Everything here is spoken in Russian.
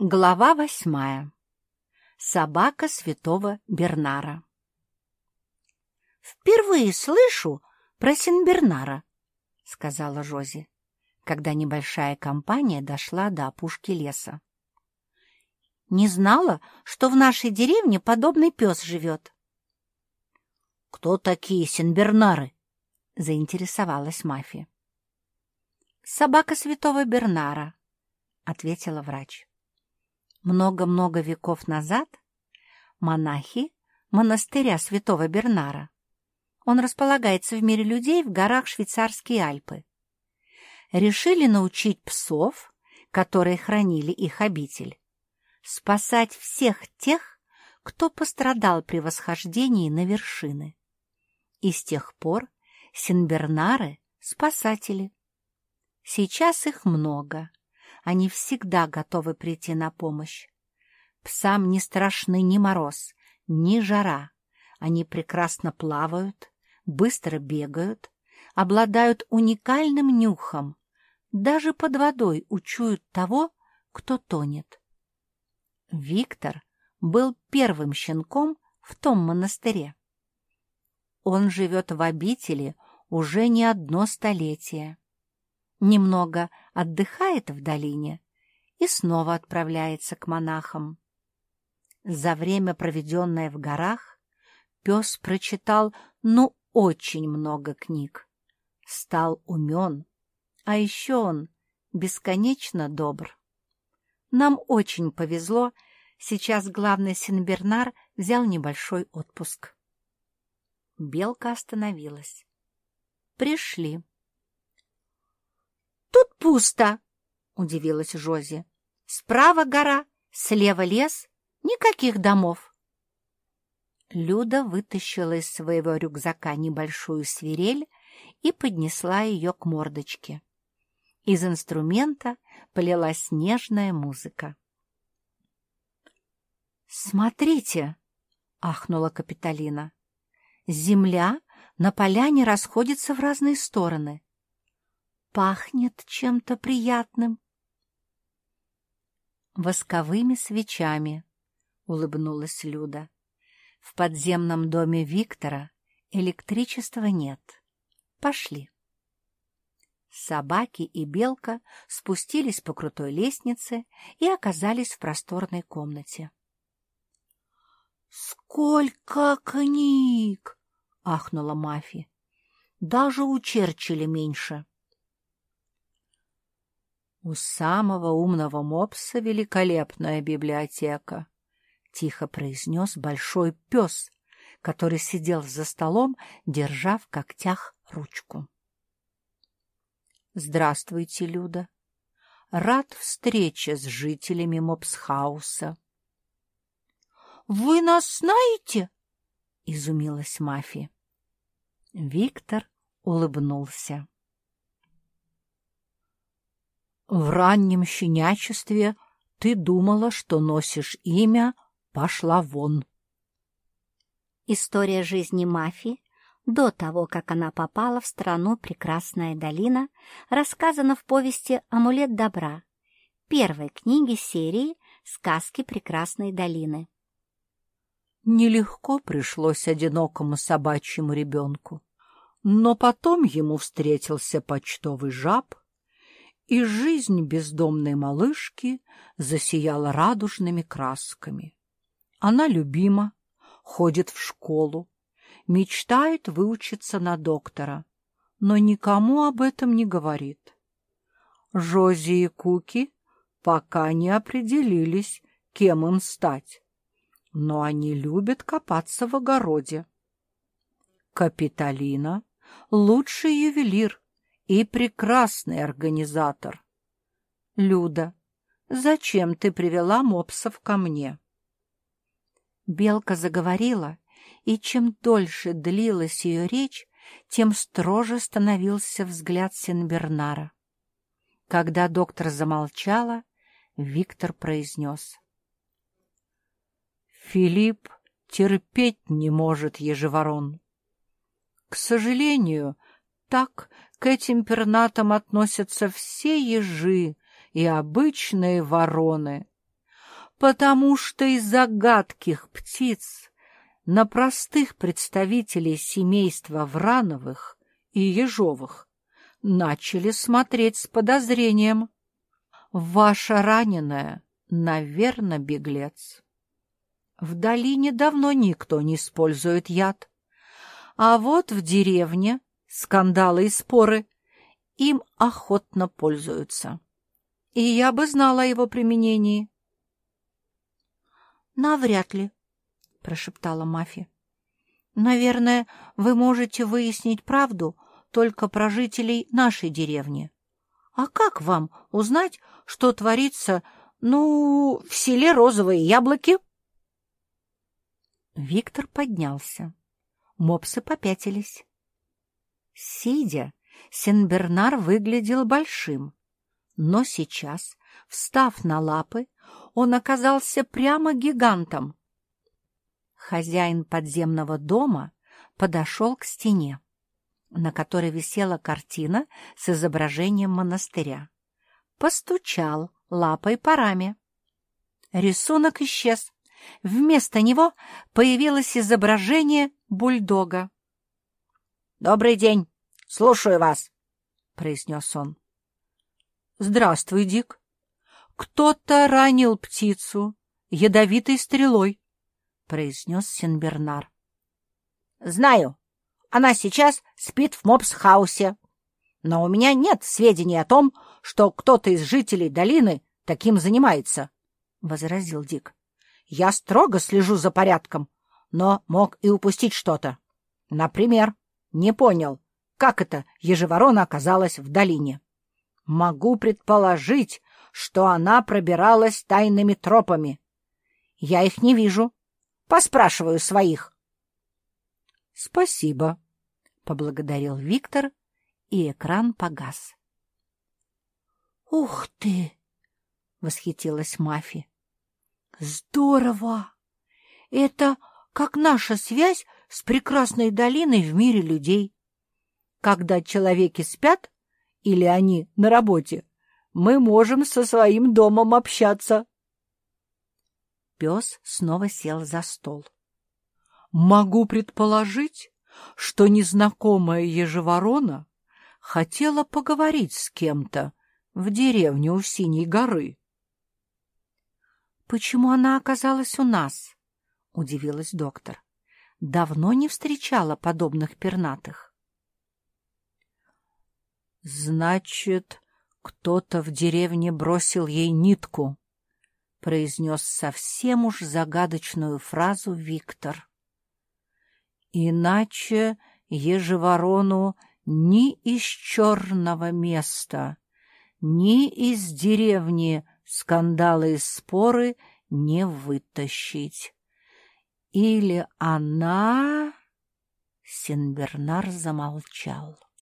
Глава восьмая. Собака святого Бернара. «Впервые слышу про Синбернара», — сказала Жози, когда небольшая компания дошла до опушки леса. «Не знала, что в нашей деревне подобный пес живет». «Кто такие Синбернары?» — заинтересовалась мафия. «Собака святого Бернара», — ответила врач. Много-много веков назад монахи монастыря святого Бернара, он располагается в мире людей в горах Швейцарские Альпы, решили научить псов, которые хранили их обитель, спасать всех тех, кто пострадал при восхождении на вершины. И с тех пор Синбернары — спасатели. Сейчас их много, они всегда готовы прийти на помощь. Псам не страшны ни мороз, ни жара. Они прекрасно плавают, быстро бегают, обладают уникальным нюхом, даже под водой учуют того, кто тонет. Виктор был первым щенком в том монастыре. Он живет в обители уже не одно столетие немного отдыхает в долине и снова отправляется к монахам. За время, проведенное в горах, пес прочитал ну очень много книг, стал умен, а еще он бесконечно добр. Нам очень повезло, сейчас главный Синбернар взял небольшой отпуск. Белка остановилась. Пришли. «Тут пусто», — удивилась Жози. «Справа гора, слева лес, никаких домов». Люда вытащила из своего рюкзака небольшую свирель и поднесла ее к мордочке. Из инструмента полилась нежная музыка. «Смотрите!» — ахнула Капитолина. «Земля на поляне расходится в разные стороны пахнет чем-то приятным. «Восковыми свечами», — улыбнулась Люда. «В подземном доме Виктора электричества нет. Пошли». Собаки и белка спустились по крутой лестнице и оказались в просторной комнате. «Сколько книг!» — ахнула Мафи. «Даже у Черчилля меньше». У самого умного мопса великолепная библиотека, — тихо произнес большой пес, который сидел за столом, держа в когтях ручку. — Здравствуйте, Люда. Рад встрече с жителями Мопсхауса. — Вы нас знаете? — изумилась Мафи. Виктор улыбнулся. В раннем щенячестве ты думала, что носишь имя «Пошла вон». История жизни Мафи до того, как она попала в страну Прекрасная долина, рассказана в повести «Амулет добра», первой книге серии «Сказки Прекрасной долины». Нелегко пришлось одинокому собачьему ребенку, но потом ему встретился почтовый жаб, и жизнь бездомной малышки засияла радужными красками. Она любима, ходит в школу, мечтает выучиться на доктора, но никому об этом не говорит. Жози и Куки пока не определились, кем им стать, но они любят копаться в огороде. Капитолина — лучший ювелир, и прекрасный организатор. Люда, зачем ты привела мопсов ко мне? Белка заговорила, и чем дольше длилась ее речь, тем строже становился взгляд Сенбернара. Когда доктор замолчала, Виктор произнес. «Филипп терпеть не может ежеворон. К сожалению, так к этим пернатам относятся все ежи и обычные вороны. потому что из-за гадких птиц на простых представителей семейства Врановых и Ежовых начали смотреть с подозрением. Ваша раненая, наверное, беглец. В долине давно никто не использует яд. А вот в деревне скандалы и споры им охотно пользуются. И я бы знала о его применении. «Навряд ли», — прошептала Мафи. «Наверное, вы можете выяснить правду только про жителей нашей деревни. А как вам узнать, что творится, ну, в селе Розовые Яблоки?» Виктор поднялся. Мопсы попятились. Сидя, Сенбернар выглядел большим, но сейчас, встав на лапы, он оказался прямо гигантом. Хозяин подземного дома подошел к стене, на которой висела картина с изображением монастыря. Постучал лапой по раме. Рисунок исчез. Вместо него появилось изображение бульдога. «Добрый день! Слушаю вас!» — произнес он. «Здравствуй, Дик. Кто-то ранил птицу ядовитой стрелой», — произнес Сенбернар. «Знаю. Она сейчас спит в мопс-хаусе. Но у меня нет сведений о том, что кто-то из жителей долины таким занимается», — возразил Дик. Я строго слежу за порядком, но мог и упустить что-то. Например, не понял, как это ежеворона оказалась в долине. Могу предположить, что она пробиралась тайными тропами. Я их не вижу. Поспрашиваю своих. — Спасибо, — поблагодарил Виктор, и экран погас. — Ух ты! — восхитилась Мафи. Здорово! Это как наша связь с прекрасной долиной в мире людей. Когда человеки спят, или они на работе, мы можем со своим домом общаться. Пес снова сел за стол. Могу предположить, что незнакомая ежеворона хотела поговорить с кем-то в деревне у Синей горы. «Почему она оказалась у нас?» — удивилась доктор. «Давно не встречала подобных пернатых». «Значит, кто-то в деревне бросил ей нитку», — произнес совсем уж загадочную фразу Виктор. «Иначе ежеворону ни из черного места, ни из деревни скандалы и споры не вытащить. Или она... Синбернар замолчал.